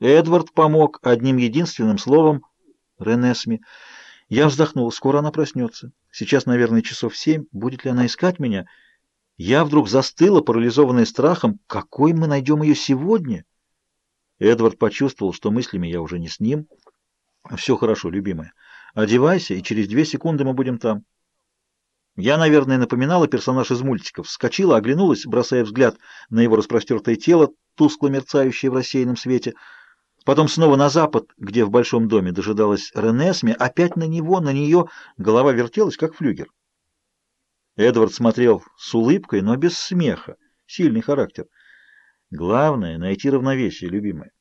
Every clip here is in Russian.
Эдвард помог одним единственным словом Ренесми. Я вздохнул. Скоро она проснется. Сейчас, наверное, часов семь. Будет ли она искать меня? Я вдруг застыла, парализованная страхом. Какой мы найдем ее сегодня? Эдвард почувствовал, что мыслями я уже не с ним. Все хорошо, любимая. Одевайся, и через две секунды мы будем там. Я, наверное, напоминала персонаж из мультиков. Вскочила, оглянулась, бросая взгляд на его распростертое тело, тускло мерцающее в рассеянном свете. Потом снова на запад, где в большом доме дожидалась Ренесме, опять на него, на нее. Голова вертелась, как флюгер. Эдвард смотрел с улыбкой, но без смеха. Сильный характер. Главное — найти равновесие, любимая.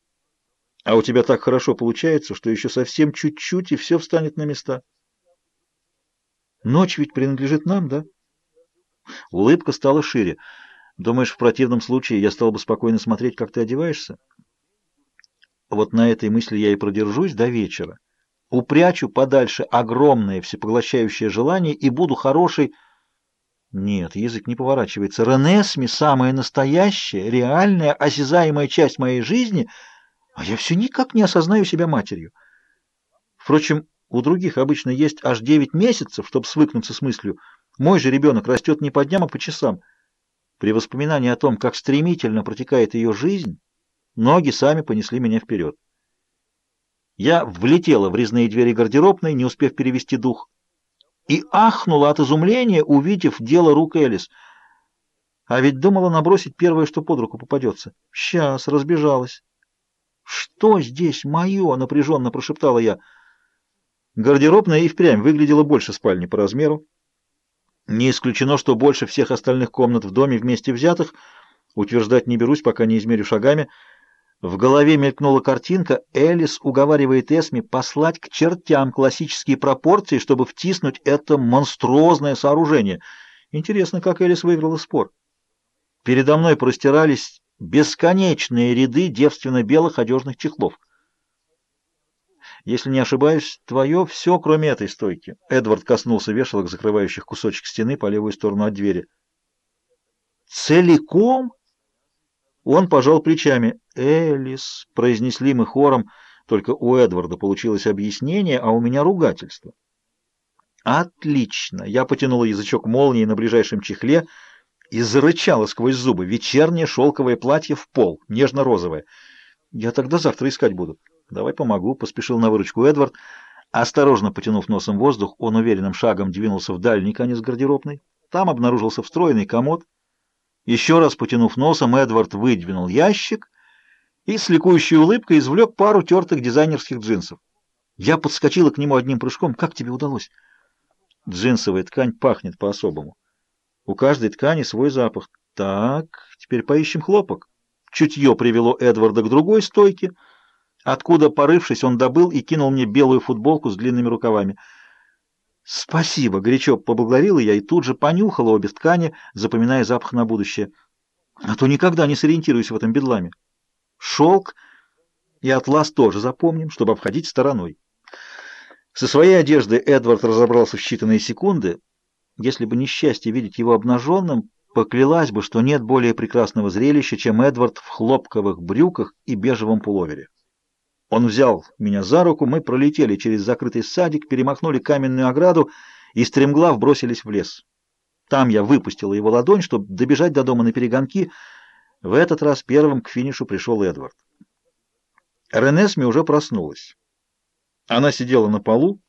А у тебя так хорошо получается, что еще совсем чуть-чуть, и все встанет на места. Ночь ведь принадлежит нам, да? Улыбка стала шире. Думаешь, в противном случае я стал бы спокойно смотреть, как ты одеваешься? Вот на этой мысли я и продержусь до вечера. Упрячу подальше огромное всепоглощающее желание и буду хорошей... Нет, язык не поворачивается. Ренесми — самая настоящая, реальная, осязаемая часть моей жизни, а я все никак не осознаю себя матерью. Впрочем, у других обычно есть аж 9 месяцев, чтобы свыкнуться с мыслью. Мой же ребенок растет не по дням, а по часам. При воспоминании о том, как стремительно протекает ее жизнь, ноги сами понесли меня вперед. Я влетела в резные двери гардеробной, не успев перевести дух, и ахнула от изумления, увидев дело рук Элис. А ведь думала набросить первое, что под руку попадется. Сейчас, разбежалась. «Что здесь мое?» — напряженно прошептала я — Гардеробная и впрямь выглядела больше спальни по размеру. Не исключено, что больше всех остальных комнат в доме вместе взятых. Утверждать не берусь, пока не измерю шагами. В голове мелькнула картинка. Элис уговаривает Эсми послать к чертям классические пропорции, чтобы втиснуть это монструозное сооружение. Интересно, как Элис выиграла спор. Передо мной простирались бесконечные ряды девственно-белых одежных чехлов. Если не ошибаюсь, твое все, кроме этой стойки. Эдвард коснулся вешалок, закрывающих кусочек стены по левую сторону от двери. Целиком? Он пожал плечами. Элис, произнесли мы хором, только у Эдварда получилось объяснение, а у меня ругательство. Отлично. Я потянула язычок молнии на ближайшем чехле и зарычала сквозь зубы. Вечернее шелковое платье в пол, нежно-розовое. Я тогда завтра искать буду. «Давай помогу», — поспешил на выручку Эдвард. Осторожно потянув носом воздух, он уверенным шагом двинулся в дальний конец гардеробной. Там обнаружился встроенный комод. Еще раз потянув носом, Эдвард выдвинул ящик и с ликующей улыбкой извлек пару тертых дизайнерских джинсов. Я подскочила к нему одним прыжком. «Как тебе удалось?» Джинсовая ткань пахнет по-особому. У каждой ткани свой запах. Так, теперь поищем хлопок. Чутье привело Эдварда к другой стойке — откуда, порывшись, он добыл и кинул мне белую футболку с длинными рукавами. «Спасибо!» — горячо поблагодарила я и тут же понюхала обе ткани, запоминая запах на будущее. А то никогда не сориентируюсь в этом бедламе. Шелк и атлас тоже запомним, чтобы обходить стороной. Со своей одеждой Эдвард разобрался в считанные секунды. Если бы несчастье видеть его обнаженным, поклялась бы, что нет более прекрасного зрелища, чем Эдвард в хлопковых брюках и бежевом пуловере. Он взял меня за руку, мы пролетели через закрытый садик, перемахнули каменную ограду и стремглав бросились в лес. Там я выпустила его ладонь, чтобы добежать до дома на перегонки. В этот раз первым к финишу пришел Эдвард. Ренесми уже проснулась. Она сидела на полу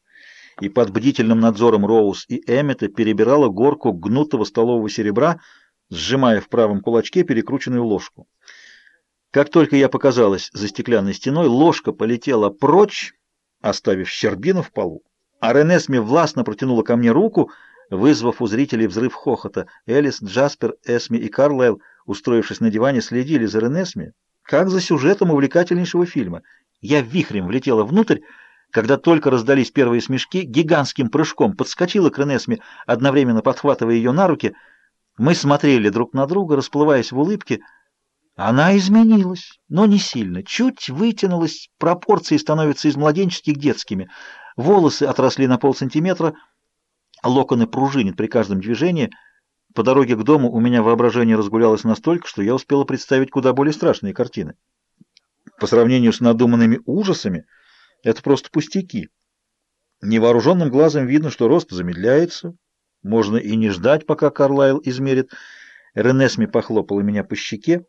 и под бдительным надзором Роуз и Эммета перебирала горку гнутого столового серебра, сжимая в правом кулачке перекрученную ложку. Как только я показалась за стеклянной стеной, ложка полетела прочь, оставив щербину в полу. А Ренесми властно протянула ко мне руку, вызвав у зрителей взрыв хохота. Элис, Джаспер, Эсми и Карлайл, устроившись на диване, следили за Ренесми, как за сюжетом увлекательнейшего фильма. Я вихрем влетела внутрь, когда только раздались первые смешки, гигантским прыжком подскочила к Ренесме, одновременно подхватывая ее на руки. Мы смотрели друг на друга, расплываясь в улыбке — она изменилась, но не сильно. Чуть вытянулась, пропорции становятся из младенческих детскими. Волосы отросли на полсантиметра, локоны пружинят при каждом движении. По дороге к дому у меня воображение разгулялось настолько, что я успела представить куда более страшные картины. По сравнению с надуманными ужасами, это просто пустяки. Невооруженным глазом видно, что рост замедляется. Можно и не ждать, пока Карлайл измерит. Ренесми похлопала меня по щеке.